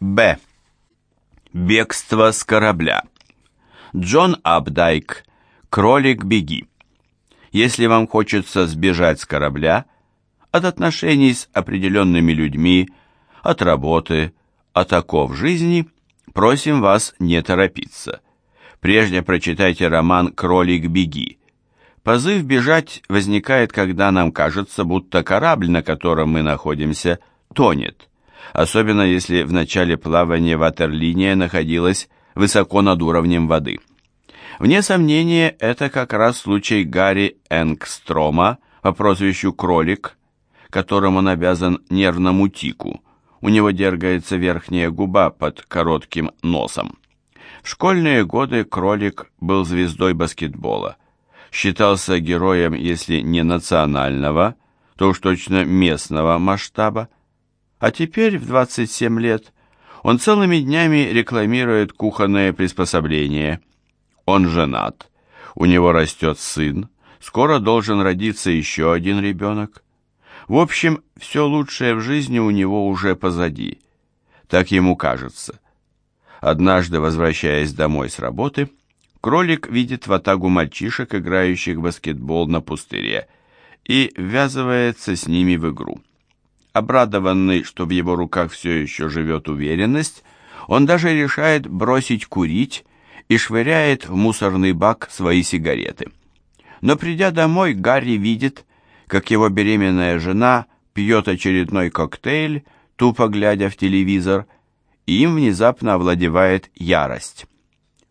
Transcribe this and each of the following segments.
Б. Бегство с корабля. Джон Абдайк. Кролик, беги. Если вам хочется сбежать с корабля, от отношений с определенными людьми, от работы, от оков жизни, просим вас не торопиться. Прежде прочитайте роман «Кролик, беги». Позыв бежать возникает, когда нам кажется, будто корабль, на котором мы находимся, тонет, особенно если в начале плавания ватерлиния находилась высоко над уровнем воды. Вне сомнения, это как раз случай Гарри Энгстрома по прозвищу «Кролик», которым он обязан нервному тику. У него дергается верхняя губа под коротким носом. В школьные годы Кролик был звездой баскетбола. Считался героем, если не национального, то уж точно местного масштаба. А теперь, в 27 лет, он целыми днями рекламирует кухонное приспособление. Он женат, у него растет сын, скоро должен родиться еще один ребенок. В общем, все лучшее в жизни у него уже позади. Так ему кажется. Однажды, возвращаясь домой с работы, кролик видит ватагу мальчишек, играющих в баскетбол на пустыре, и ввязывается с ними в игру. Обрадованный, что в его руках все еще живет уверенность, он даже решает бросить курить и швыряет в мусорный бак свои сигареты. Но придя домой, Гарри видит, как его беременная жена пьет очередной коктейль, тупо глядя в телевизор, и им внезапно овладевает ярость.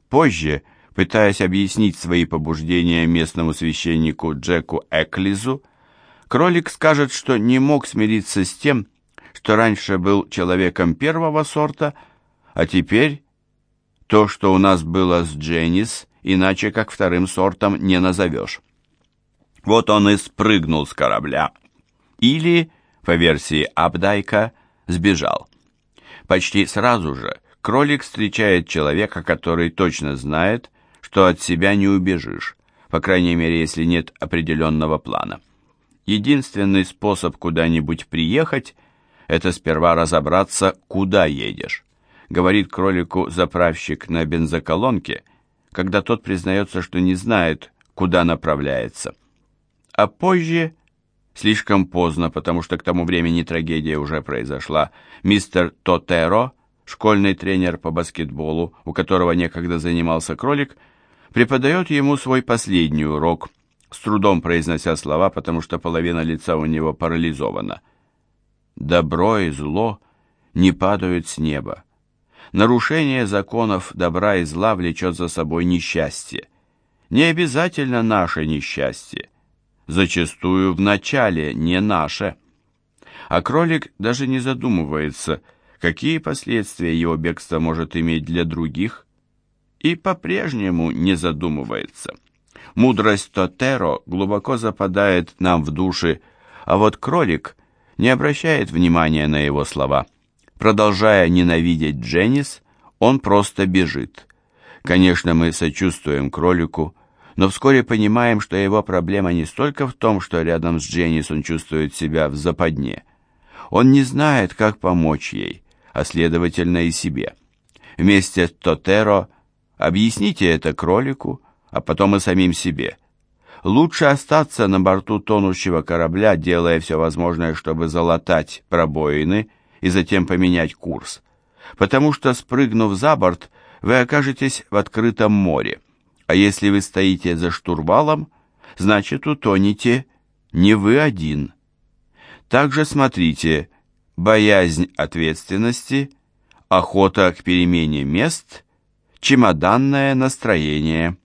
Позже, пытаясь объяснить свои побуждения местному священнику Джеку Эклизу, Кролик скажет, что не мог смириться с тем, что раньше был человеком первого сорта, а теперь то, что у нас было с Дженнис, иначе как вторым сортом не назовешь. Вот он и спрыгнул с корабля. Или, по версии Абдайка, сбежал. Почти сразу же кролик встречает человека, который точно знает, что от себя не убежишь, по крайней мере, если нет определенного плана. Единственный способ куда-нибудь приехать – это сперва разобраться, куда едешь, говорит кролику заправщик на бензоколонке, когда тот признается, что не знает, куда направляется. А позже, слишком поздно, потому что к тому времени трагедия уже произошла, мистер Тотеро, школьный тренер по баскетболу, у которого некогда занимался кролик, преподает ему свой последний урок – с трудом произнося слова, потому что половина лица у него парализована. Добро и зло не падают с неба. Нарушение законов добра и зла влечет за собой несчастье. Не обязательно наше несчастье. Зачастую в начале не наше. А кролик даже не задумывается, какие последствия его бегство может иметь для других, и по-прежнему не задумывается. Мудрость Тотеро глубоко западает нам в души, а вот кролик не обращает внимания на его слова. Продолжая ненавидеть Дженнис, он просто бежит. Конечно, мы сочувствуем кролику, но вскоре понимаем, что его проблема не столько в том, что рядом с Дженнис он чувствует себя в западне. Он не знает, как помочь ей, а следовательно и себе. Вместе с Тотеро объясните это кролику, а потом и самим себе. Лучше остаться на борту тонущего корабля, делая все возможное, чтобы залатать пробоины и затем поменять курс. Потому что, спрыгнув за борт, вы окажетесь в открытом море. А если вы стоите за штурвалом, значит утонете не вы один. Также смотрите боязнь ответственности, охота к перемене мест, чемоданное настроение –